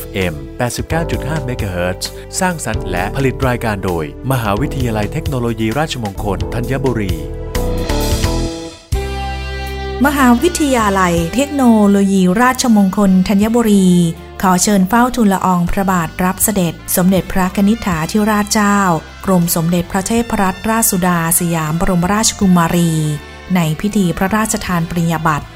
FM 89.5 MHz สร้างสรรค์และผลิตรายการโดย มหาวิทยาลัยเทคโนโลยีราชมงคลธัญบุรี มหาวิทยาลัยเทคโนโลยีราชมงคลธัญบุรี ขอเชิญเฝ้าทูลละอองพระบาทรับเสด็จ สมเด็จพระนิษฐาธิราชเจ้า กรมสมเด็จพระเทพรัตนราชสุดาสยามบรมราชกุมารี ในพิธีพระราชทานปริญญาบัตร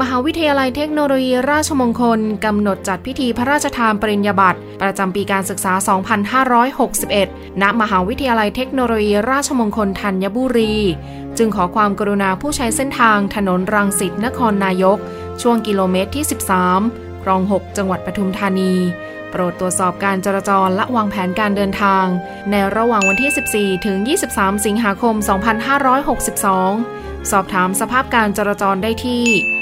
มหาวิทยาลัยเทคโนโลยีราชมงคล กำหนดจัดพิธีพระราชทานปริญญาบัตรประจำปีการศึกษา 2561 ณ มหาวิทยาลัยเทคโนโลยีราชมงคลธัญบุรี จึงขอความกรุณาผู้ใช้เส้นทางถนนรังสิตนครนายก ช่วงกิโลเมตรที่ 13 คลอง 6 จังหวัดปทุมธานี โปรดตรวจสอบการจราจรและวางแผนการเดินทาง ในระหว่างวันที่ 14 ถึง 23 สิงหาคม 2562 สอบถามสภาพการจราจรได้ที่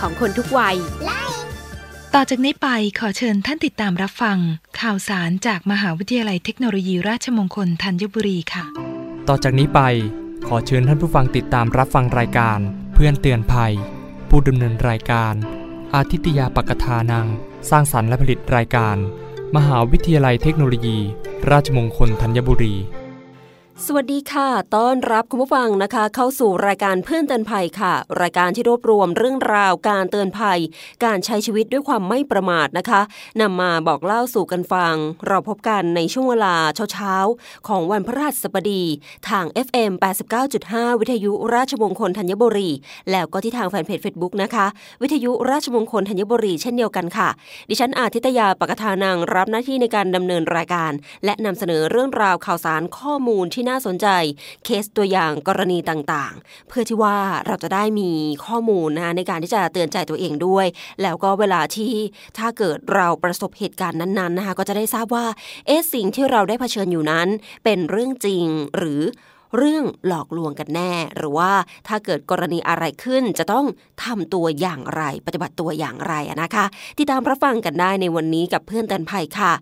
ของคนทุกวัย ต่อจากนี้ไปขอเชิญท่านติดตามรับฟัง ข่าวสารจากมหาวิทยาลัยเทคโนโลยีราชมงคลธัญบุรีค่ะ ต่อจากนี้ไปขอเชิญท่านผู้ฟังติดตามรับฟังรายการ เพื่อนเตือนภัย ผู้ดำเนินรายการ อาทิตยาปกทานัง สร้างสรรค์และผลิตรายการ มหาวิทยาลัยเทคโนโลยี ราชมงคลธัญบุรี สวัสดีค่ะ ต้อนรับคุณผู้ฟังนะคะ เข้าสู่รายการเพื่อนเตือนภัยค่ะ รายการที่รวบรวมเรื่องราวการเตือนภัย การใช้ชีวิตด้วยความไม่ประมาทนะคะนำมาบอกเล่าสู่กันฟัง เราพบกันในช่วงเวลาเช้าๆ ของวันพฤหัสบดี ทาง FM 89.5 วิทยุราชมงคลธัญบุรี แล้วก็ที่ทางแฟนเพจ Facebook นะคะ วิทยุราชมงคลธัญบุรีเช่นเดียวกันค่ะ ดิฉันอาทิตยาปกทานังรับหน้าที่ในการดำเนินรายการ และนำเสนอเรื่องราวข่าวสารข้อมูลที่น่าสนใจ เคสตัวอย่างกรณีต่างๆ เพื่อที่ว่าเราจะได้มีข้อมูลนะในการที่จะเตือนใจตัวเองด้วย แล้วก็เวลาที่ถ้าเกิดเราประสบเหตุการณ์นั้นๆนะคะก็จะได้ทราบว่าเอ๊ะสิ่งที่เราได้เผชิญอยู่นั้น เป็นเรื่องจริงหรือเรื่องหลอกลวงกันแน่ หรือว่าถ้าเกิดกรณีอะไรขึ้นจะต้องทำตัวอย่างไร ปฏิบัติตัวอย่างไรนะคะ ติดตามรับฟังกันได้ในวันนี้กับเพื่อนเตือนภัยค่ะ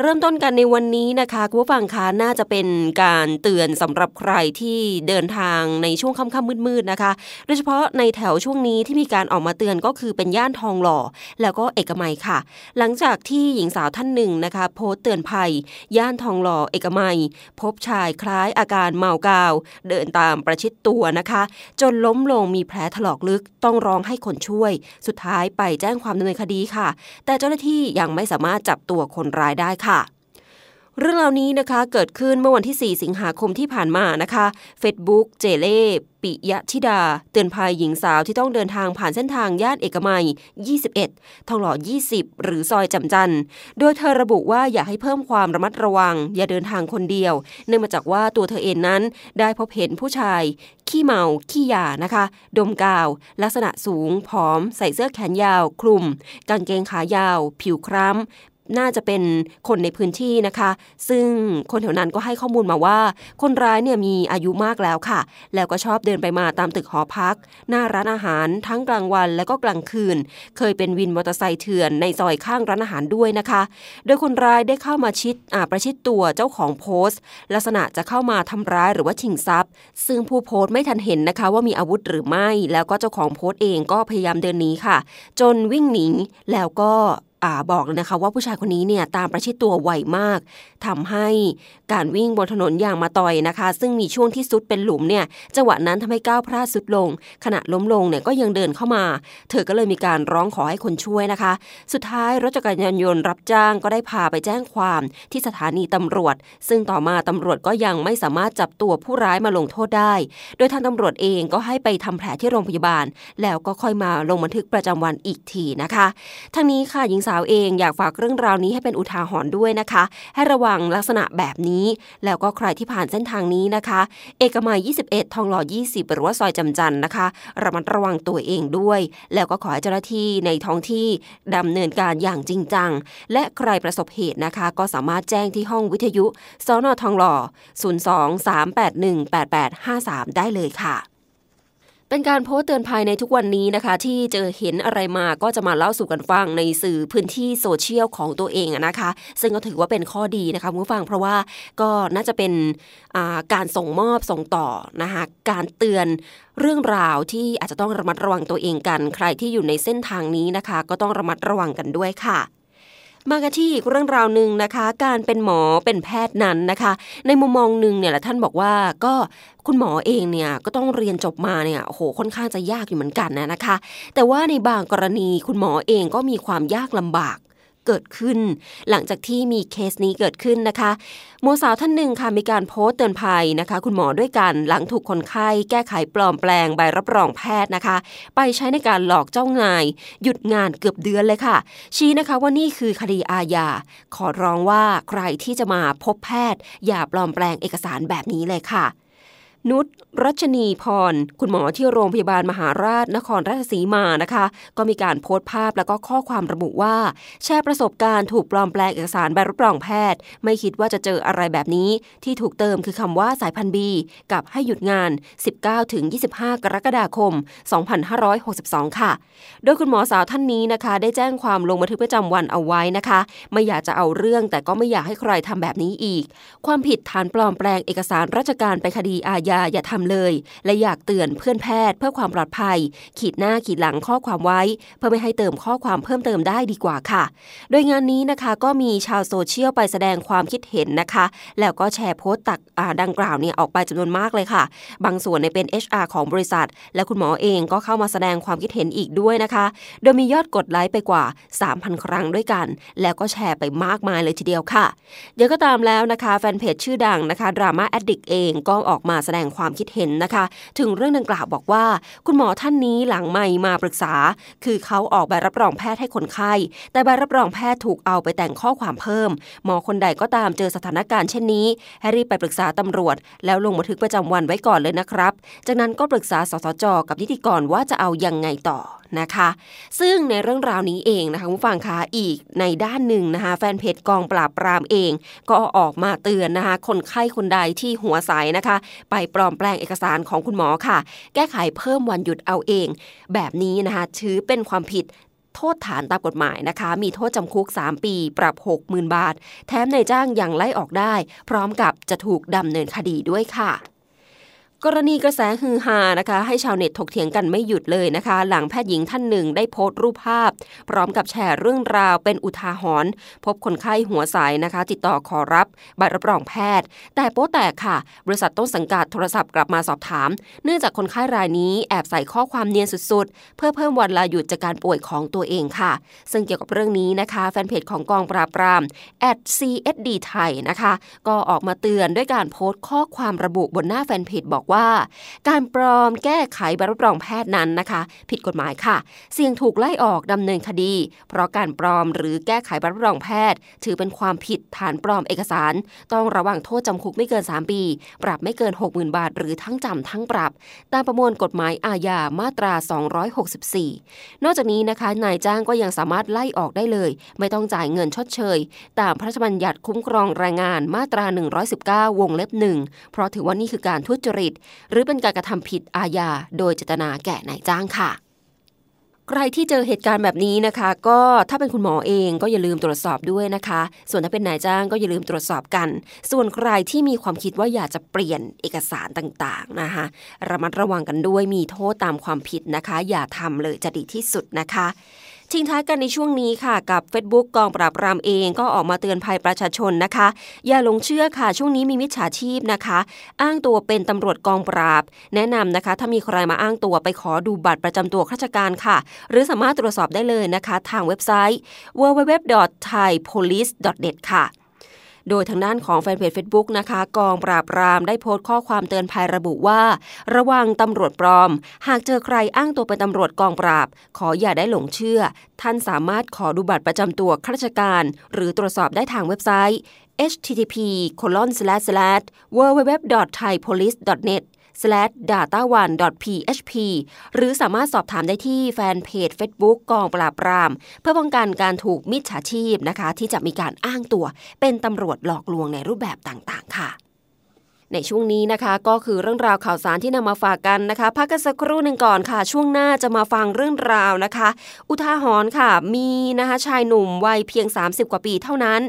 เริ่มต้นกันในวันนี้นะคะคุณผู้ฟังคะน่าจะเป็นการเตือนสำหรับใครที่เดินทางในช่วงค่ำๆมืดๆนะคะ โดยเฉพาะในแถวช่วงนี้ที่มีการออกมาเตือนก็คือเป็นย่านทองหล่อ แล้วก็เอกมัยค่ะ หลังจากที่หญิงสาวท่านหนึ่งนะคะ โพสต์เตือนภัย ย่านทองหล่อเอกมัย พบชายคล้ายอาการเมากาว เดินตามประชิดตัวนะคะ จนล้มลงมีแผลถลอกลึกต้องร้องให้คนช่วย สุดท้ายไปแจ้งความดำเนินคดีค่ะ แต่เจ้าหน้าที่ยังไม่สามารถจับตัวคนร้ายได้ค่ะ เรื่องราวนี้นะคะเกิดขึ้นเมื่อวันที่ 4 สิงหาคมที่ผ่านมานะคะ Facebook เจเล่ปิยะธิดา เตือนภัยหญิงสาวที่ต้องเดินทางผ่านเส้นทางย่านเอกมัย 21 ทองหล่อ 20 หรือซอยจำจัน โดยเธอระบุว่าอยากให้เพิ่มความระมัดระวัง อย่าเดินทางคนเดียว เนื่องมาจากว่าตัวเธอเองนั้นได้พบเห็นผู้ชาย ขี้เมา ขี้ยานะคะ ดมกาว ลักษณะสูง ผอม ใส่เสื้อแขนยาว คลุม กางเกงขายาว ผิวคล้ำ น่าจะเป็นคนในพื้นที่นะคะ ซึ่งคนแถวนั้นก็ให้ข้อมูลมาว่า คนร้ายเนี่ยมีอายุมากแล้วค่ะ แล้วก็ชอบเดินไปมาตามตึกหอพัก หน้าร้านอาหารทั้งกลางวันและก็กลางคืน เคยเป็นวินมอเตอร์ไซค์เถื่อนในซอยข้างร้านอาหารด้วยนะคะ โดยคนร้ายได้เข้ามาชิดอาประชิดตัวเจ้าของโพสต์ ลักษณะจะเข้ามาทำร้ายหรือว่าชิงทรัพย์ ซึ่งผู้โพสต์ไม่ทันเห็นนะคะ ว่ามีอาวุธหรือไม่ แล้วก็เจ้าของโพสต์เองก็พยายามเดินหนีค่ะ จนวิ่งหนีแล้วก็ บอกเลยนะคะ ว่าผู้ชายคนนี้เนี่ยตามประชิดตัวไวมากทำให้การวิ่งบนถนนอย่างมาต่อยนะคะ ซึ่งมีช่วงที่สุดเป็นหลุมเนี่ยจังหวะนั้นทำให้ก้าวพลาดสุดลง ขณะล้มลงเนี่ยก็ยังเดินเข้ามา เธอก็เลยมีการร้องขอให้คนช่วยนะคะ สุดท้ายรถจักรยานยนต์รับจ้างก็ได้พาไปแจ้งความที่สถานีตำรวจ ซึ่งต่อมาตำรวจก็ยังไม่สามารถจับตัวผู้ร้ายมาลงโทษได้ โดยทางตำรวจเองก็ให้ไปทำแผลที่โรงพยาบาล แล้วก็ค่อยมาลงบันทึกประจำวันอีกทีนะคะทั้งนี้ค่ะหญิงสาวเองอยากฝากเรื่องราวนี้ให้เป็นอุทาหรณ์ด้วยนะคะ ให้ระวังลักษณะแบบนี้ แล้วก็ใครที่ผ่านเส้นทางนี้นะคะ เอกมัย 21 ทองหล่อ 20 หรือว่าซอยจำจันนะคะระมัดระวังตัวเองด้วย แล้วก็ขอให้เจ้าหน้าที่ในท้องที่ดำเนินการอย่างจริงจัง และใครประสบเหตุนะคะ ก็สามารถแจ้งที่ห้องวิทยุสอนอทองหล่อ 023818853 ได้เลยค่ะ เป็นการโพสต์เตือนภัยในทุกวันนี้นะคะ ที่เจอเห็นอะไรมาก็จะมาเล่าสู่กันฟังในสื่อพื้นที่โซเชียลของตัวเองนะคะ ซึ่งก็ถือว่าเป็นข้อดีนะคะคุณผู้ฟังเพราะว่าก็น่าจะเป็นการส่งมอบส่งต่อนะคะการเตือนเรื่องราวที่อาจจะต้องระมัดระวังตัวเองกัน ใครที่อยู่ในเส้นทางนี้นะคะ ก็ต้องระมัดระวังกันด้วยค่ะ มากันที่อีกเรื่องราวหนึ่งนะคะ การเป็นหมอเป็นแพทย์นั้นนะคะ ในมุมมองหนึ่งเนี่ยแหละท่านบอกว่าก็คุณหมอเองเนี่ยก็ต้องเรียนจบมาเนี่ยโอ้โหค่อนข้างจะยากอยู่เหมือนกันนะนะคะ แต่ว่าในบางกรณีคุณหมอเองก็มีความยากลำบาก เกิดขึ้น หลังจากที่มีเคสนี้เกิดขึ้นนะคะหมอสาวท่านหนึ่งค่ะมีการโพสต์เตือนภัยนะคะ คุณหมอด้วยกันหลังถูกคนไข้แก้ไขปลอมแปลงใบรับรองแพทย์นะคะ ไปใช้ในการหลอกเจ้านาย หยุดงานเกือบเดือนเลยค่ะ ชี้นะคะว่านี่คือคดีอาญาขอร้องว่าใครที่จะมาพบแพทย์ อย่าปลอมแปลงเอกสารแบบนี้เลยค่ะ นุชรัชนีพร คุณหมอที่โรงพยาบาลมหาราชนครราชสีมานะคะ ก็มีการโพสต์ภาพแล้วก็ข้อความระบุว่า แชร์ประสบการณ์ถูกปลอมแปลงเอกสารใบรับรองแพทย์ ไม่คิดว่าจะเจออะไรแบบนี้ ที่ถูกเติมคือคำว่าสายพันธุ์บีกับให้หยุดงาน 19ถึง25 กรกฎาคม 2562 ค่ะ โดยคุณหมอสาวท่านนี้นะคะ ได้แจ้งความลงบันทึกประจำวันเอาไว้นะคะ ไม่อยากจะเอาเรื่องแต่ก็ไม่อยากให้ใครทำแบบนี้อีก ความผิดฐานปลอมแปลงเอกสารราชการไปคดีอาญาอย่าทำเลย และอยากเตือนเพื่อนแพทย์เพื่อความปลอดภัย ขีดหน้าขีดหลังข้อความไว้ เพื่อไม่ให้เติมข้อความเพิ่มเติมได้ดีกว่าค่ะ โดยงานนี้นะคะก็มีชาวโซเชียลไปแสดงความคิดเห็นนะคะ แล้วก็แชร์โพสต์ตักดังกล่าวเนี่ยออกไปจำนวนมากเลยค่ะ บางส่วนในเป็น HR ของบริษัท และคุณหมอเองก็เข้ามาแสดงความคิดเห็นอีกด้วยนะคะ โดยมียอดกดไลค์ไปกว่า 3,000 ครั้งด้วยกัน แล้วก็แชร์ไปมากมายเลยทีเดียวค่ะเดี๋ยวก็ตามแล้วนะคะแฟนเพจชื่อดังนะคะดราม่าแอดดิกเองก็ออกมาแสดงงความคิดเห็นนะคะ ถึงเรื่องดังกล่าวบอกว่า คุณหมอท่านนี้หลังไม่มาปรึกษา คือเขาออกใบรับรองแพทย์ให้คนไข้ แต่ใบรับรองแพทย์ถูกเอาไปแต่งข้อความเพิ่ม หมอคนใดก็ตามเจอสถานการณ์เช่นนี้ให้รีบไปปรึกษาตำรวจ แล้วลงบันทึกประจำวันไว้ก่อนเลยนะครับ จากนั้นก็ปรึกษาสสจกับนิติกรว่าจะเอายังไงต่อ นะคะ ซึ่งในเรื่องราวนี้เองนะคะผู้ฟังคะอีกในด้านหนึ่งนะคะ แฟนเพจกองปราบปรามเอง ก็ออกมาเตือนนะคะ คนไข้คนใดที่หัวใสนะคะ ไปปลอมแปลงเอกสารของคุณหมอค่ะ แก้ไขเพิ่มวันหยุดเอาเอง แบบนี้นะคะถือเป็นความผิดโทษฐานตามกฎหมายนะคะ มีโทษจำคุก 3 ปี ปรับ 60,000 บาท แถมในจ้างยังไล่ออกได้ พร้อมกับจะถูกดำเนินคดีด้วยค่ะ กรณีกระแสฮือฮานะคะ ให้ชาวเน็ตถกเถียงกันไม่หยุดเลยนะคะ หลังแพทย์หญิงท่านหนึ่งได้โพสต์รูปภาพ พร้อมกับแชร์เรื่องราวเป็นอุทาหรณ์พบคนไข้หัวใสนะคะ ติดต่อขอรับใบรับรองแพทย์ แต่โป๊แตกค่ะ บริษัทต้นสังกัดโทรศัพท์กลับมาสอบถาม เนื่องจากคนไข้รายนี้แอบใส่ข้อความเนียนสุดๆ เพื่อเพิ่มวันลาหยุดจากการป่วยของตัวเองค่ะ ซึ่งเกี่ยวกับเรื่องนี้นะคะ แฟนเพจของกองปราบปราม @csd ไทยนะคะ ก็ออกมาเตือนด้วยการโพสต์ข้อความระบุบนหน้าแฟนเพจบอกว่า การปลอมแก้ไขใบรับรองแพทย์นั้นนะคะ ผิดกฎหมายค่ะ เสี่ยงถูกไล่ออกดำเนินคดี เพราะการปลอมหรือแก้ไขใบรับรองแพทย์ ถือเป็นความผิดฐานปลอมเอกสาร ต้องระวังโทษจำคุกไม่เกิน 3 ปี ปรับไม่เกิน 60,000 บาท หรือทั้งจำทั้งปรับ ตามประมวลกฎหมายอาญามาตรา 264 นอกจากนี้นะคะนายจ้างก็ยังสามารถไล่ออกได้เลย ไม่ต้องจ่ายเงินชดเชย ตามพระราชบัญญัติคุ้มครองแรงงานมาตรา 119 วงเล็บหนึ่งเพราะถือว่านี่คือการทุจริตหรือเป็นการกระทำผิดอาญาโดยเจตนาแก่นายจ้างค่ะ ใครที่เจอเหตุการณ์แบบนี้นะคะ ก็ถ้าเป็นคุณหมอเองก็อย่าลืมตรวจสอบด้วยนะคะ ส่วนถ้าเป็นนายจ้างก็อย่าลืมตรวจสอบกัน ส่วนใครที่มีความคิดว่าอยากจะเปลี่ยนเอกสารต่างๆนะคะระมัดระวังกันด้วยมีโทษตามความผิดนะคะ อย่าทำเลยจะดีที่สุดนะคะ ทิ้งท้ายกันในช่วงนี้ค่ะกับ Facebook กองปราบปรามเองก็ออกมาเตือนภัยประชาชนนะคะ อย่าหลงเชื่อค่ะ ช่วงนี้มีมิจฉาชีพนะคะ อ้างตัวเป็นตำรวจกองปราบ แนะนำนะคะ ถ้ามีใครมาอ้างตัวไปขอดูบัตรประจำตัวข้าราชการค่ะ หรือสามารถตรวจสอบได้เลยนะคะ ทางเว็บไซต์ www.thaipolice.net ค่ะ โดยทางด้านของแฟนเพจ Facebook นะคะ กองปราบปรามได้โพสต์ข้อความเตือนภัยระบุว่า ระวังตำรวจปลอม หากเจอใครอ้างตัวเป็นตำรวจกองปราบ ขออย่าได้หลงเชื่อ ท่านสามารถขอดูบัตรประจำตัวข้าราชการ หรือตรวจสอบได้ทางเว็บไซต์ http://www.thaipolice.net www.thaipolice.net data1.php หรือสามารถสอบถามได้ที่แฟนเพจ Facebook กองปราบปราม เพื่อป้องกันการถูกมิจฉาชีพนะคะ ที่จะมีการอ้างตัวเป็นตำรวจหลอกลวงในรูปแบบต่างๆ ค่ะ ในช่วงนี้นะคะ ก็คือเรื่องราวข่าวสารที่นำมาฝากกันนะคะพักกันสักครู่หนึ่งก่อนค่ะ ช่วงหน้าจะมาฟังเรื่องราวนะคะ อุทาหรณ์ค่ะ มีนะคะชายหนุ่มวัยเพียง 30 กว่าปีเท่านั้น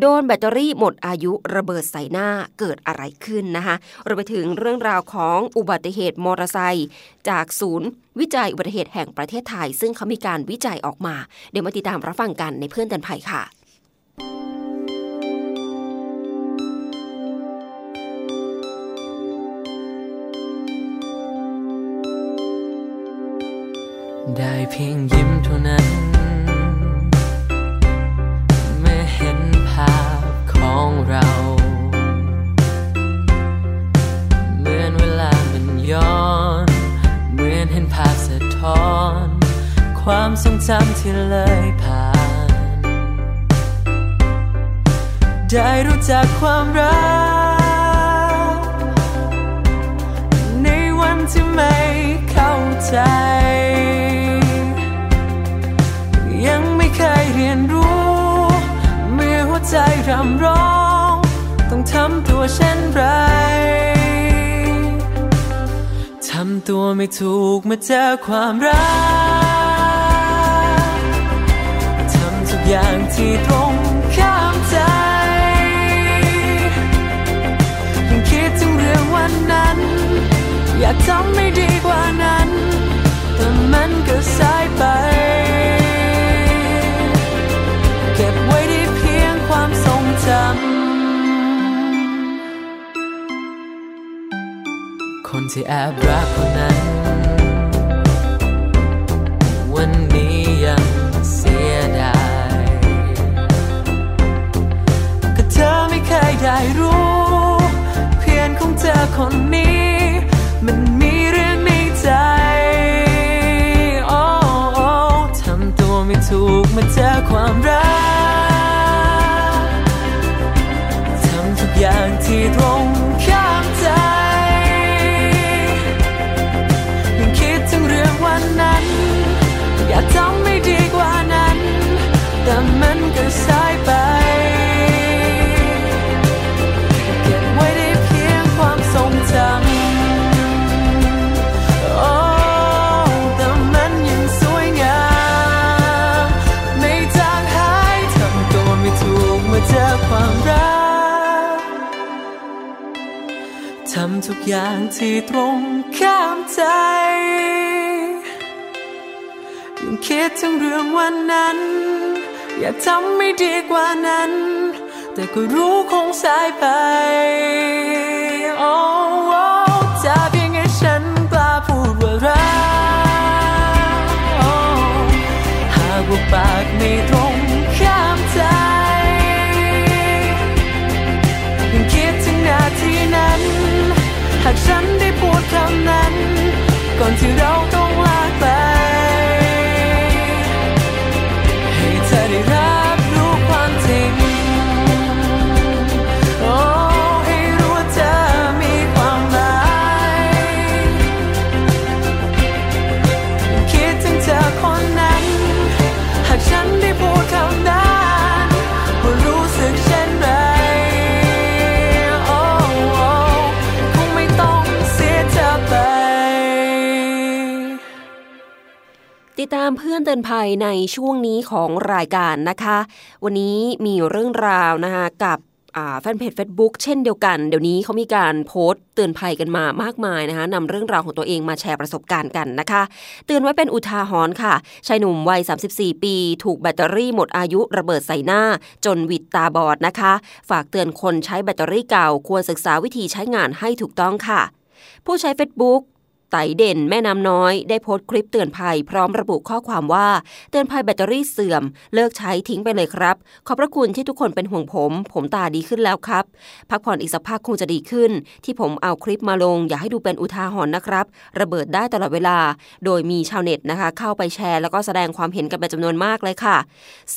โดนแบตเตอรี่หมดอายุระเบิดใส่หน้าเกิดอะไรขึ้นนะคะเราไปถึงเรื่องราวของอุบัติเหตุมอเตอร์ไซค์จากศูนย์วิจัยอุบัติเหตุแห่งประเทศไทย ซึ่งเขามีการวิจัยออกมา เดี๋ยวมาติดตามรับฟังกันในเพื่อนเตือนภัยค่ะ ได้เพียงยิ้มเท่านั้น เมื่อเห็นภาพของเรา เหมือนเวลามันย้อน เหมือนเห็นภาพสะท้อน ความทรงจำที่เลยผ่าน ได้รู้จักความรัก ในวันที่ไม่เข้าใจำร้อง ต้องทำตัวเช่นไร ทำตัวไม่ถูกมื่อเจอความรัก ทำทุกอย่างที่ตรงข้ามใจ ยังคิดถึงเรื่องวันนั้น อยากทำไม่ดีกว่านั้น ที่แอบรักคนนั้น วันนี้ยังเสียดายก็เธอไม่เคยได้รู้ เพียงของเธอคนนี้ ทุกอย่างที่ตรงข้ามใจ ยังคิดถึงเรื่องวันนั้น อยากทำไม่ดีกว่านั้น แต่ก็รู้คงสายไป oh ฉันได้พูดคำนั้น ก่อนที่เราต้องามเพื่อนเตือนภัยในช่วงนี้ของรายการนะคะ วันนี้มีเรื่องราวนะคะกับแฟนเพจ Facebook เช่นเดียวกัน เดี๋ยวนี้เขามีการโพสต์เตือนภัยกันมามากมายนะคะนำเรื่องราวของตัวเองมาแชร์ประสบการณ์กันนะคะ เตือนไว้เป็นอุทาหรณ์ค่ะชายหนุ่มวัย 34 ปี ถูกแบตเตอรี่หมดอายุระเบิดใส่หน้า จนวิดตาบอดนะคะ ฝากเตือนคนใช้แบตเตอรี่เก่า ควรศึกษาวิธีใช้งานให้ถูกต้องค่ะ ผู้ใช้ Facebook ไต่เด่นแม่น้ำน้อยได้โพสต์คลิปเตือนภัยพร้อมระบุข้อความว่า เตือนภัยแบตเตอรี่เสื่อม เลิกใช้ทิ้งไปเลยครับ ขอบพระคุณที่ทุกคนเป็นห่วงผม ผมตาดีขึ้นแล้วครับ พักผ่อนอีกสักพักคงจะดีขึ้น ที่ผมเอาคลิปมาลง อย่าให้ดูเป็นอุทาหรณ์นะครับ ระเบิดได้ตลอดเวลา โดยมีชาวเน็ตนะคะ เข้าไปแชร์แล้วก็แสดงความเห็นกันเป็นจำนวนมากเลยค่ะ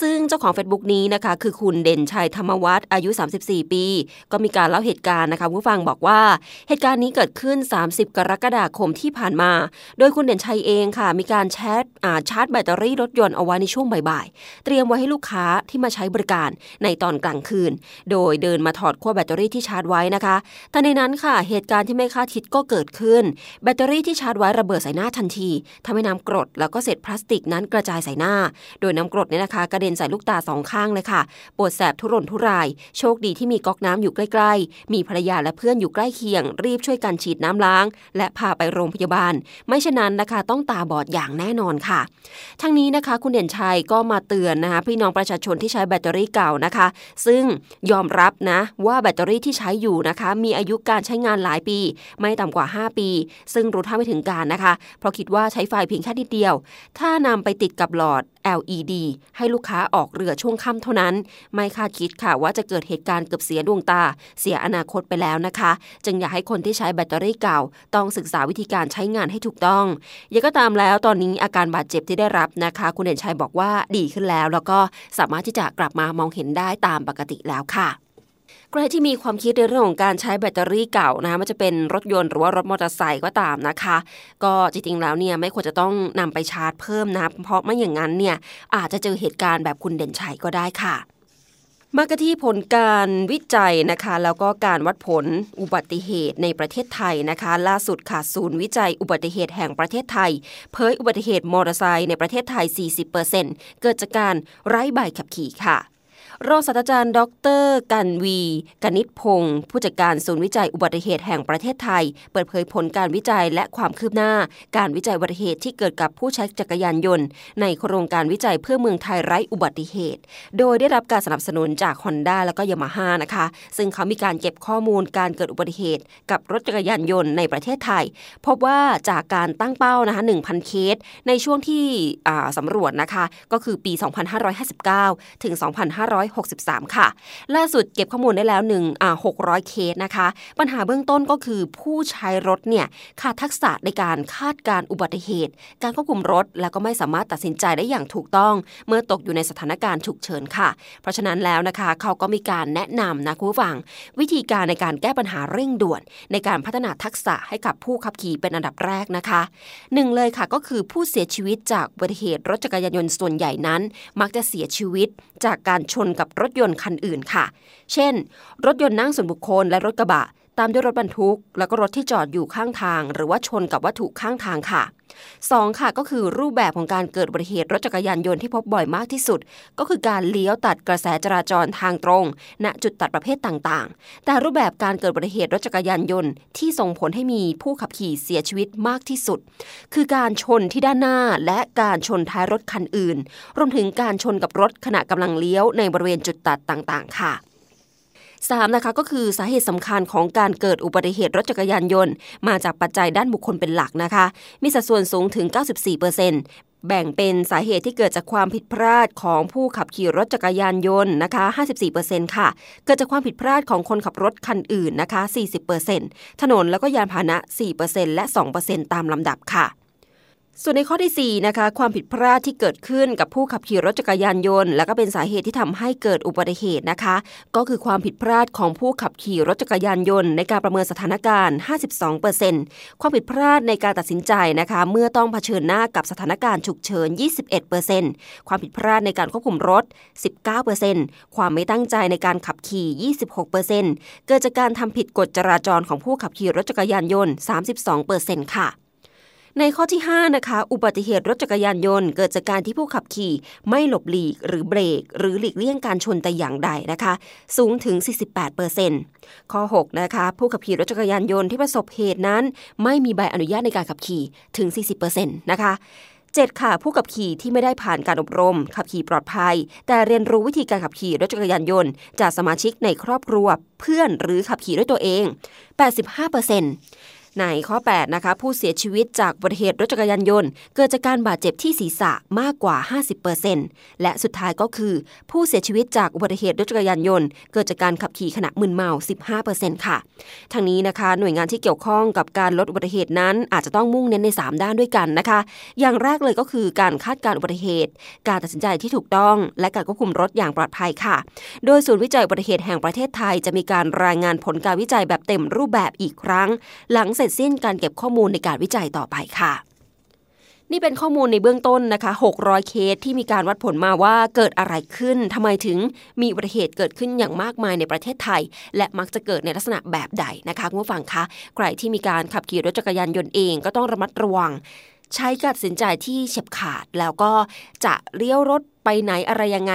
ซึ่งเจ้าของ Facebook นี้นะคะคือคุณเด่นชัยธรรมวัฒน์อายุ 34 ปี ก็มีการเล่าเหตุการณ์นะคะผู้ฟังบอกว่าเหตุการณ์นี้เกิดขึ้น 30 กรกฎาคมที่ผ่านมา โดยคุณเด่นชัยเองค่ะ มีการแชร์ชาร์จแบตเตอรี่รถยนต์เอาไว้ในช่วงบ่ายๆ เตรียมไว้ให้ลูกค้าที่มาใช้บริการในตอนกลางคืน โดยเดินมาถอดขั้วแบตเตอรี่ที่ชาร์จไว้นะคะ แต่ในนั้นค่ะ เหตุการณ์ที่ไม่คาดคิดก็เกิดขึ้น แบตเตอรี่ที่ชาร์จไว้ระเบิดใส่หน้าทันทีทำให้น้ำกรดแล้วก็เศษพลาสติกนั้นกระจายใส่หน้า โดยน้ำกรดเนี่ยนะคะกระเด็นใส่ลูกตาสองข้างเลยค่ะ ปวดแสบทุรนทุราย โชคดีที่มีก๊อกน้ำอยู่ใกล้ ๆ มีภรรยาและเพื่อนอยู่ใกล้เคียง รีบช่วยกันฉีดน้ำล้าง และพาไปโรงพยาบาล ไม่เช่นนั้นนะคะต้องตาบอดอย่างแน่นอนค่ะ ทั้งนี้นะคะคุณเด่นชัยก็มาเตือนนะคะพี่น้องประชาชนที่ใช้แบตเตอรี่เก่านะคะ ซึ่งยอมรับนะว่าแบตเตอรี่ที่ใช้อยู่นะคะ มีอายุการใช้งานหลายปี ไม่ต่ำกว่า 5 ปี ซึ่งรู้ท่าไม่ถึงการนะคะ เพราะคิดว่าใช้ไฟเพียงแค่นิดเดียว ถ้านำไปติดกับหลอด LED ให้ลูกค้าออกเรือช่วงค่ำเท่านั้น ไม่คาดคิดค่ะว่าจะเกิดเหตุการณ์เกือบเสียดวงตา เสียอนาคตไปแล้วนะคะ จึงอยากให้คนที่ใช้แบตเตอรี่เก่า ต้องศึกษาวิธีการการใช้งานให้ถูกต้องยังก็ตามแล้วตอนนี้อาการบาดเจ็บที่ได้รับนะคะ คุณเด่นชัยบอกว่าดีขึ้นแล้ว แล้วก็สามารถที่จะกลับมามองเห็นได้ตามปกติแล้วค่ะใครที่มีความคิดในเรื่องของการใช้แบตเตอรี่เก่านะคะมันจะเป็นรถยนต์หรือว่ารถมอเตอร์ไซค์ก็ตามนะคะ ก็จริงๆแล้วเนี่ยไม่ควรจะต้องนำไปชาร์จเพิ่มนะ เพราะไม่อย่างนั้นเนี่ยอาจจะเจอเหตุการณ์แบบคุณเด่นชัยก็ได้ค่ะ มากที่ผลการวิจัยนะคะแล้วก็การวัดผลอุบัติเหตุในประเทศไทยนะคะ ล่าสุดค่ะศูนย์วิจัยอุบัติเหตุแห่งประเทศไทย เผยอุบัติเหตุมอเตอร์ไซค์ในประเทศไทย 40%เกิดจากการไร้ใบขับขี่ค่ะ รองศาสตราจารย์ ดร กันวี กนิษพงศ์ผู้จัดการศูนย์วิจัยอุบัติเหตุแห่งประเทศไทย เปิดเผยผลการวิจัยและความคืบหน้า การวิจัยอุบัติเหตุที่เกิดกับผู้ใช้จักรยานยนต์ ในโครงการวิจัยเพื่อเมืองไทยไร้อุบัติเหตุ โดยได้รับการสนับสนุนจากฮอนด้าและก็ยามาฮ่านะคะ ซึ่งเขามีการเก็บข้อมูลการเกิดอุบัติเหตุ กับรถจักรยานยนต์ในประเทศไทย พบว่าจากการตั้งเป้านะคะ1,000 เคส ในช่วงที่สำรวจนะคะ ก็คือปี 2559 ถึง2563 ค่ะ ล่าสุดเก็บข้อมูลได้แล้ว1อ่า600 เคสนะคะ ปัญหาเบื้องต้นก็คือผู้ใช้รถเนี่ยขาดทักษะในการคาดการอุบัติเหตุ การควบคุมรถ แล้วก็ไม่สามารถตัดสินใจได้อย่างถูกต้อง เมื่อตกอยู่ในสถานการณ์ฉุกเฉินค่ะ เพราะฉะนั้นแล้วนะคะ เขาก็มีการแนะนำนะคุณผู้ฟัง วิธีการในการแก้ปัญหาเร่งด่วน ในการพัฒนาทักษะให้กับผู้ขับขี่เป็นอันดับแรกนะคะหนึ่งเลยค่ะก็คือผู้เสียชีวิตจากอุบัติเหตุรถจักรยานยนต์ส่วนใหญ่นั้น มักจะเสียชีวิตจากการชนกับรถยนต์คันอื่นค่ะ เช่น รถยนต์นั่งส่วนบุคคลและรถกระบะามด้วยรถบรรทุก แล้วก็รถที่จอดอยู่ข้างทาง หรือว่าชนกับวัตถุข้างทางค่ะ 2. ค่ะก็คือรูปแบบของการเกิดอุบัติเหตุรถจักรยานยนต์ที่พบบ่อยมากที่สุด ก็คือการเลี้ยวตัดกระแสจราจรทางตรง ณจุดตัดประเภทต่างๆ แต่รูปแบบการเกิดอุบัติเหตุรถจักรยานยนต์ที่ส่งผลให้มีผู้ขับขี่เสียชีวิตมากที่สุด คือการชนที่ด้านหน้าและการชนท้ายรถคันอื่น รวมถึงการชนกับรถขณะกำลังเลี้ยวในบริเวณจุดตัดต่างๆ ค่ะ 3. นะคะก็คือสาเหตุสำคัญของการเกิดอุบัติเหตุรถจักรยานยนต์ มาจากปัจจัยด้านบุคคลเป็นหลักนะคะ มีสัดส่วนสูงถึง 94%แบ่งเป็นสาเหตุที่เกิดจากความผิดพลาดของผู้ขับขี่รถจักรยานยนต์นะคะ 54%ค่ะ เกิดจากความผิดพลาดของคนขับรถคันอื่นนะคะ 40%ถนนแล้วก็ยานพาหนะ 4%และ 2%ตามลำดับค่ะ ส่วนในข้อที่4นะคะความผิดพลาดที่เกิดขึ้นกับผู้ขับขี่รถจักรยานยนต์ และก็เป็นสาเหตุที่ทำให้เกิดอุบัติเหตุนะคะ ก็คือความผิดพลาดของผู้ขับขี่รถจักรยานยนต์ ในการประเมินสถานการณ์ 52%ความผิดพลาดในการตัดสินใจนะคะ เมื่อต้องเผชิญหน้ากับสถานการณ์ฉุกเฉิน 21%ความผิดพลาดในการควบคุมรถ 19%ความไม่ตั้งใจในการขับขี่ 26%เกิดจากการทำผิดกฎจราจรของผู้ขับขี่รถจักรยานยนต์ 32%ค่ะ ในข้อที่ 5 นะคะ อุบัติเหตุรถจักรยานยนต์ เกิดจากการที่ผู้ขับขี่ ไม่หลบหลีกหรือเบรก หรือหลีกเลี่ยงการชนแต่อย่างใดนะคะ สูงถึง 48%ข้อ 6 นะคะ ผู้ขับขี่รถจักรยานยนต์ที่ประสบเหตุนั้น ไม่มีใบอนุญาตในการขับขี่ถึง 40%นะคะ7ค่ะผู้ขับขี่ที่ไม่ได้ผ่านการอบรม ขับขี่ปลอดภัย แต่เรียนรู้วิธีการขับขี่รถจักรยานยนต์ จากสมาชิกในครอบครัว เพื่อนหรือขับขี่ด้วยตัวเอง 85% ในข้อ 8 นะคะ ผู้เสียชีวิตจากอุบัติเหตุรถจักรยานยนต์ เกิดจากการบาดเจ็บที่ศีรษะมากกว่า 50%และสุดท้ายก็คือ ผู้เสียชีวิตจากอุบัติเหตุรถจักรยานยนต์ เกิดจากการขับขี่ขณะมึนเมา 15%ค่ะ ทางนี้นะคะ หน่วยงานที่เกี่ยวข้องกับการลดอุบัติเหตุนั้น อาจจะต้องมุ่งเน้นใน 3 ด้านด้วยกันนะคะ อย่างแรกเลยก็คือการคาดการอุบัติเหตุ การตัดสินใจที่ถูกต้อง และการควบคุมรถอย่างปลอดภัยค่ะ โดยศูนย์วิจัยอุบัติเหตุแห่งประเทศไทย จะมีการรายงานผลการวิจัยแบบเต็มรูปแบบอีกครั้ง หลังเสร็จสิ้นการเก็บข้อมูลในการวิจัยต่อไปค่ะนี่เป็นข้อมูลในเบื้องต้นนะคะ 600 เคสที่มีการวัดผลมาว่าเกิดอะไรขึ้นทำไมถึงมีอุบัติเหตุเกิดขึ้นอย่างมากมายในประเทศไทย และมักจะเกิดในลักษณะแบบใดนะคะคุณผู้ฟังคะ ใครที่มีการขับขี่รถจักรยานยนต์เองก็ต้องระมัดระวัง ใช้การตัดสินใจที่เฉียบขาดแล้วก็จะเลี้ยวรถไปไหนอะไรยังไง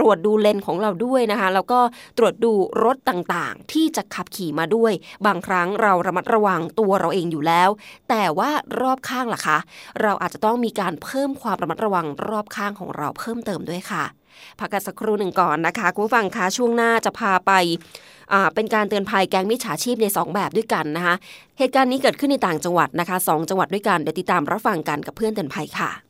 ตรวจดูเลนของเราด้วยนะคะ แล้วก็ตรวจดูรถต่างๆ ที่จะขับขี่มาด้วย บางครั้งเราระมัดระวังตัวเราเองอยู่แล้ว แต่ว่ารอบข้างล่ะคะ เราอาจจะต้องมีการเพิ่มความระมัดระวังรอบข้างของเราเพิ่มเติมด้วยค่ะพักกันสักครู่หนึ่งก่อนนะคะ คุณผู้ฟังคะช่วงหน้าจะพาไปเป็นการเตือนภัยแก๊งมิจฉาชีพใน 2 แบบด้วยกันนะคะ เหตุการณ์นี้เกิดขึ้นในต่างจังหวัดนะคะสองจังหวัดด้วยกัน เดี๋ยวติดตามรับฟังกันกับเพื่อนเตือนภัยค่ะ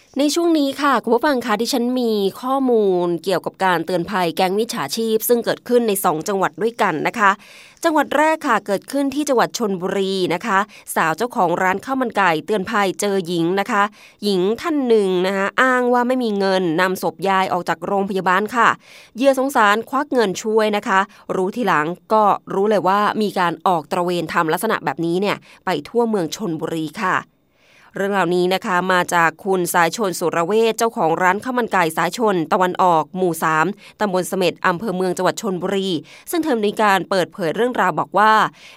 ในช่วงนี้ค่ะคุณผู้ฟังคะที่ฉันมีข้อมูลเกี่ยวกับการเตือนภัยแก๊งมิจฉาชีพ ซึ่งเกิดขึ้นใน 2 จังหวัดด้วยกันนะคะ จังหวัดแรกค่ะเกิดขึ้นที่จังหวัดชนบุรีนะคะ สาวเจ้าของร้านข้าวมันไก่ เตือนภัยเจอหญิงนะคะ หญิงท่านหนึ่งนะคะอ้างว่าไม่มีเงินนำศพยายออกจากโรงพยาบาลค่ะเหยื่อสงสารควักเงินช่วยนะคะ รู้ทีหลังก็รู้เลยว่ามีการออกตระเวนทำลักษณะแบบนี้เนี่ยไปทั่วเมืองชนบุรีค่ะ เรื่องเหล่านี้นะคะมาจากคุณสายชนสุรเวชเจ้าของร้านข้าวมันไก่สายชน ตะวันออกหมู่ 3ตำบลเสม็ดอำเภอเมืองจังหวัดชนบุรี ซึ่งเธอมีการเปิดเผยเรื่องราวบอกว่า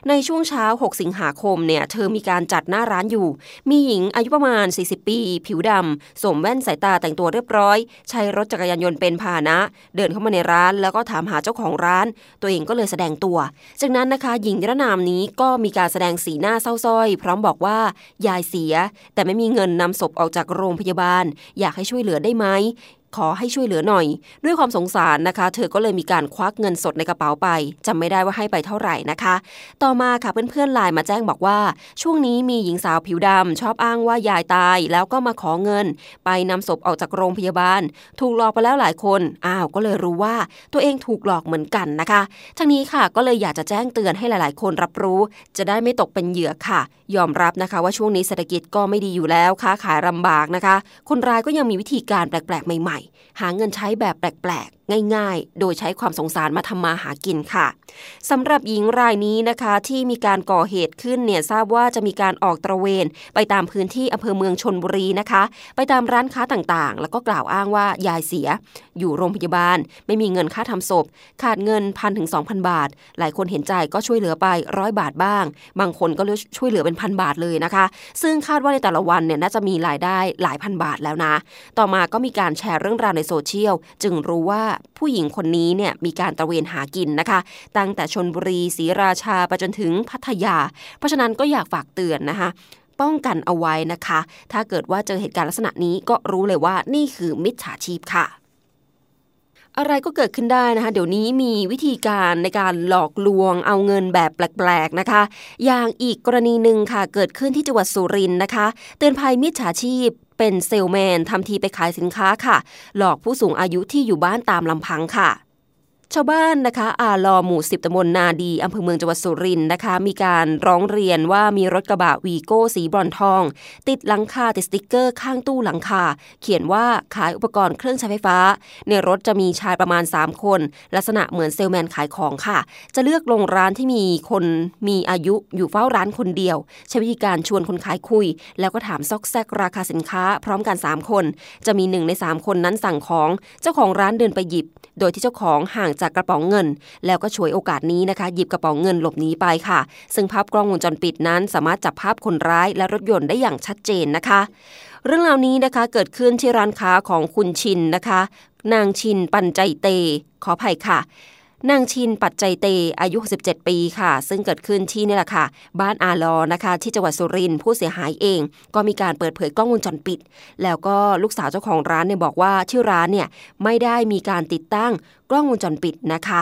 ในช่วงเช้า 6 สิงหาคมเนี่ยเธอมีการจัดหน้าร้านอยู่ มีหญิงอายุประมาณ 40 ปี ผิวดำสวมแว่นสายตาแต่งตัวเรียบร้อย ใช้รถจักรยานยนต์เป็นพาหนะ เดินเข้ามาในร้าน แล้วก็ถามหาเจ้าของร้าน ตัวเองก็เลยแสดงตัว จากนั้นนะคะหญิงนิรนามนี้ก็มีการแสดงสีหน้าเศร้าส้อย พร้อมบอกว่ายายเสียแต่ไม่มีเงินนำศพออกจากโรงพยาบาล อยากให้ช่วยเหลือได้ไหม ขอให้ช่วยเหลือหน่อย ด้วยความสงสารนะคะ เธอก็เลยมีการควักเงินสดในกระเป๋าไปจำไม่ได้ว่าให้ไปเท่าไหร่นะคะ ต่อมาค่ะเพื่อนๆไลน์มาแจ้งบอกว่า ช่วงนี้มีหญิงสาวผิวดำชอบอ้างว่ายายตาย แล้วก็มาขอเงิน ไปนำศพออกจากโรงพยาบาล ถูกหลอกไปแล้วหลายคนอ้าวก็เลยรู้ว่าตัวเองถูกหลอกเหมือนกันนะคะทั้งนี้ค่ะก็เลยอยากจะแจ้งเตือนให้หลายๆ คนรับรู้ จะได้ไม่ตกเป็นเหยื่อค่ะ ยอมรับนะคะว่าช่วงนี้เศรษฐกิจก็ไม่ดีอยู่แล้วค้าขายลำบากนะคะ คนร้ายก็ยังมีวิธีการแปลกๆใหม่หาเงินใช้แบบแปลกง่ายๆ โดยใช้ความสงสารมาทำมาหากินค่ะสำหรับหญิงรายนี้นะคะ ที่มีการก่อเหตุขึ้นเนี่ยทราบว่าจะมีการออกตระเวน ไปตามพื้นที่อำเภอเมืองชนบุรีนะคะ ไปตามร้านค้าต่างๆ แล้วก็กล่าวอ้างว่ายายเสีย อยู่โรงพยาบาล ไม่มีเงินค่าทำศพ ขาดเงินพันถึงสองพันบาท หลายคนเห็นใจก็ช่วยเหลือไปร้อยบาทบ้าง บางคนก็ช่วยเหลือเป็นพันบาทเลยนะคะ ซึ่งคาดว่าในแต่ละวันเนี่ยน่าจะมีรายได้หลายพันบาทแล้วนะ ต่อมาก็มีการแชร์เรื่องราวในโซเชียลจึงรู้ว่าผู้หญิงคนนี้เนี่ยมีการตระเวนหากินนะคะ ตั้งแต่ชนบุรีศรีราชาไปจนถึงพัทยา เพราะฉะนั้นก็อยากฝากเตือนนะคะป้องกันเอาไว้นะคะ ถ้าเกิดว่าเจอเหตุการณ์ลักษณะนี้ก็รู้เลยว่านี่คือมิจฉาชีพค่ะ อะไรก็เกิดขึ้นได้นะคะ เดี๋ยวนี้มีวิธีการในการหลอกลวงเอาเงินแบบแปลกๆนะคะ อย่างอีกกรณีหนึ่งค่ะ เกิดขึ้นที่จังหวัดสุรินทร์นะคะ เตือนภัยมิจฉาชีพ เป็นเซลส์แมนทำทีไปขายสินค้าค่ะ หลอกผู้สูงอายุที่อยู่บ้านตามลำพังค่ะ ชาวบ้านนะคะอาลอหมู่สิบตำบลนาดีอำเภอเมืองจังหวัดสุรินทร์นะคะ มีการร้องเรียนว่ามีรถกระบะวีโก้สีบรอนซ์ทอง ติดหลังคาติดสติกเกอร์ข้างตู้หลังคา เขียนว่าขายอุปกรณ์เครื่องใช้ไฟฟ้า ในรถจะมีชายประมาณ 3 คน ลักษณะเหมือนเซลส์แมนขายของค่ะ จะเลือกลงร้านที่มีคนมีอายุอยู่เฝ้าร้านคนเดียว ใช้วิธีการชวนคนขายคุย แล้วก็ถามซอกแซกราคาสินค้า พร้อมกัน 3 คน จะมีหนึ่งใน 3 คนนั้นสั่งของ เจ้าของร้านเดินไปหยิบ โดยที่เจ้าของห่างจากากกระป๋องเงิน แล้วก็ฉวยโอกาสนี้นะคะ หยิบกระป๋องเงินหลบหนีไปค่ะ ซึ่งภาพกล้องวงจรปิดนั้น สามารถจับภาพคนร้ายและรถยนต์ได้อย่างชัดเจนนะคะ เรื่องราวนี้นะคะเกิดขึ้นที่ร้านค้าของคุณชินนะคะ นางชินปันใจเต ขออภัยค่ะ นางชินปัจจัยเตอายุ 67 ปีค่ะ ซึ่งเกิดขึ้นที่นี่แหละค่ะ บ้านอาลอนะคะ ที่จังหวัดสุรินทร์ผู้เสียหายเอง ก็มีการเปิดเผยกล้องวงจรปิด แล้วก็ลูกสาวเจ้าของร้านเนี่ยบอกว่าที่ร้านเนี่ยไม่ได้มีการติดตั้งกล้องวงจรปิดนะคะ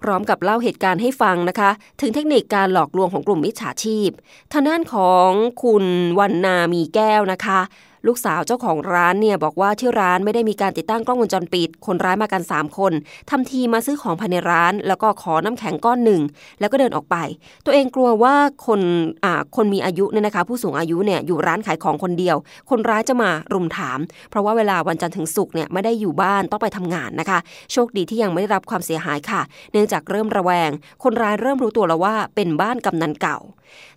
พร้อมกับเล่าเหตุการณ์ให้ฟังนะคะ ถึงเทคนิคการหลอกลวงของกลุ่มมิจฉาชีพทางด้านของคุณวันนามีแก้วนะคะ ลูกสาวเจ้าของร้านเนี่ยบอกว่าที่ร้านไม่ได้มีการติดตั้งกล้องวงจรปิด คนร้ายมากัน 3 คนทำทีมาซื้อของภายในร้าน แล้วก็ขอน้ำแข็งก้อนหนึ่ง แล้วก็เดินออกไป ตัวเองกลัวว่าคนอ่าคนมีอายุเนี่ยนะคะ ผู้สูงอายุเนี่ยอยู่ร้านขายของคนเดียว คนร้ายจะมารุมถาม เพราะว่าเวลาวันจันทร์ถึงศุกร์เนี่ยไม่ได้อยู่บ้านต้องไปทำงานนะคะ โชคดีที่ยังไม่ได้รับความเสียหายค่ะ เนื่องจากเริ่มระแวง คนร้ายเริ่มรู้ตัวแล้วว่าเป็นบ้านกำนันเก่า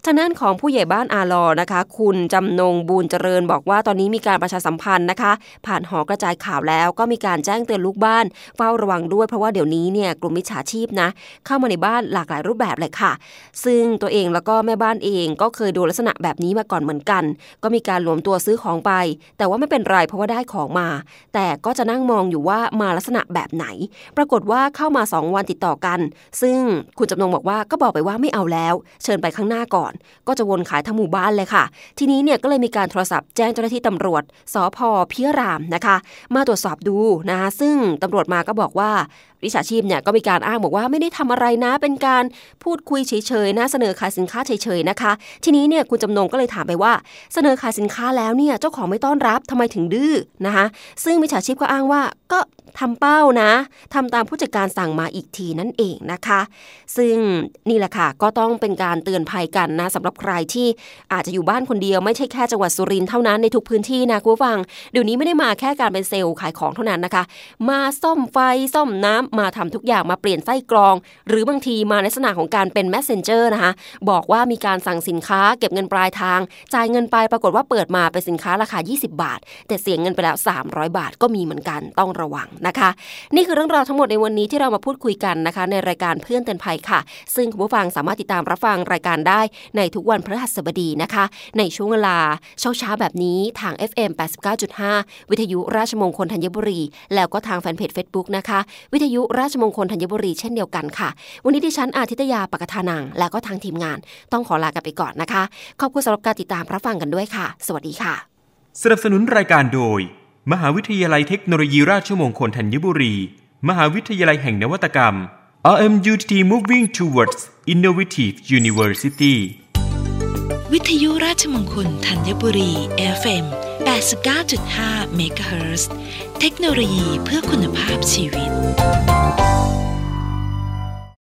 ทางด้านของผู้ใหญ่บ้านอาลอนะคะ คุณจำนงบูญเจริญบอกว่าตอนนี้มีการประชาสัมพันธ์นะคะ ผ่านหอกระจายข่าวแล้ว ก็มีการแจ้งเตือนลูกบ้านเฝ้าระวังด้วยเพราะว่าเดี๋ยวนี้เนี่ยกลุ่มมิจฉาชีพนะเข้ามาในบ้านหลากหลายรูปแบบเลยค่ะ ซึ่งตัวเองแล้วก็แม่บ้านเองก็เคยโดนลักษณะแบบนี้มาก่อนเหมือนกัน ก็มีการหลวมตัวซื้อของไป แต่ว่าไม่เป็นไรเพราะว่าได้ของมา แต่ก็จะนั่งมองอยู่ว่ามาลักษณะแบบไหน ปรากฏว่าเข้ามา 2 วันติดต่อกัน ซึ่งคุณจำนงบอกว่าก็บอกไปว่าไม่เอาแล้ว เชิญไปข้างหน้าก่อน ก็จะวนขายทั้งหมู่บ้านเลยค่ะ ทีนี้เนี่ยก็เลยมีการโทรศัพท์แจ้งเจ้าหน้าที่ตำรวจสพพิรามนะคะ มาตรวจสอบดูนะคะซึ่งตำรวจมาก็บอกว่าวิชาชีพเนี่ยก็มีการอ้างบอกว่าไม่ได้ทำอะไรนะ เป็นการพูดคุยเฉยๆนะเสนอขายสินค้าเฉยๆนะคะ ทีนี้เนี่ยคุณจำนงก็เลยถามไปว่า เสนอขายสินค้าแล้วเนี่ยเจ้าของไม่ต้อนรับทำไมถึงดื้อนะคะซึ่งวิชาชีพก็อ้างว่าก็ทำเป้านะทำตามผู้จัดการสั่งมาอีกทีนั่นเองนะคะ ซึ่งนี่แหละค่ะก็ต้องเป็นการเตือนภัยกันนะสำหรับใครที่อาจจะอยู่บ้านคนเดียวไม่ใช่แค่จังหวัดสุรินทร์เท่านั้นในทุกพื้นที่นะคุณผู้ฟังเดี๋ยวนี้ไม่ได้มาแค่การเป็นเซลล์ขายของเท่านั้นนะคะ มาซ่อมไฟซ่อมน้ำมาทำทุกอย่างมาเปลี่ยนไส้กรอง หรือบางทีมาในลักษณะของการเป็น messenger นะคะบอกว่ามีการสั่งสินค้าเก็บเงินปลายทาง จ่ายเงินไปปรากฏว่าเปิดมาเป็นสินค้าราคา 20 บาท แต่เสียเงินไปแล้ว 300 บาทก็มีเหมือนกันต้องระวังนะคะ นี่คือเรื่องราวทั้งหมดในวันนี้ที่เรามาพูดคุยกันนะคะ ในรายการเพื่อนเตือนภัยค่ะ ซึ่งคุณผู้ฟังสามารถติดตามรับฟังรายการได้ในทุกวันพฤหัสบดีนะคะ ในช่วงเวลาเช้าๆแบบนี้ทาง FM 89.5 วิทยุราชมงคลธัญบุรี แล้วก็ทางแฟนเพจ Facebook นะคะ วิทยุราชมงคลธัญบุรีเช่นเดียวกันค่ะ วันนี้ดิฉันอาทิตยาปกทานัง แล้วก็ทางทีมงาน ต้องขอลากันไปก่อนนะคะ ขอบคุณสำหรับการติดตามรับฟังกันด้วยค่ะ สวัสดีค่ะ สนับสนุนรายการโดย มหาวิทยาลัยเทคโนโลยีราชมงคลธัญบุรี มหาวิทยาลัยแห่งนวัตกรรม RMUTT Moving Towards Innovative University วิทยุราชมงคลธัญบุรี FM 89.5เมกะเฮิรตซ์เทคโนโลยีเพื่อคุณภาพชีวิต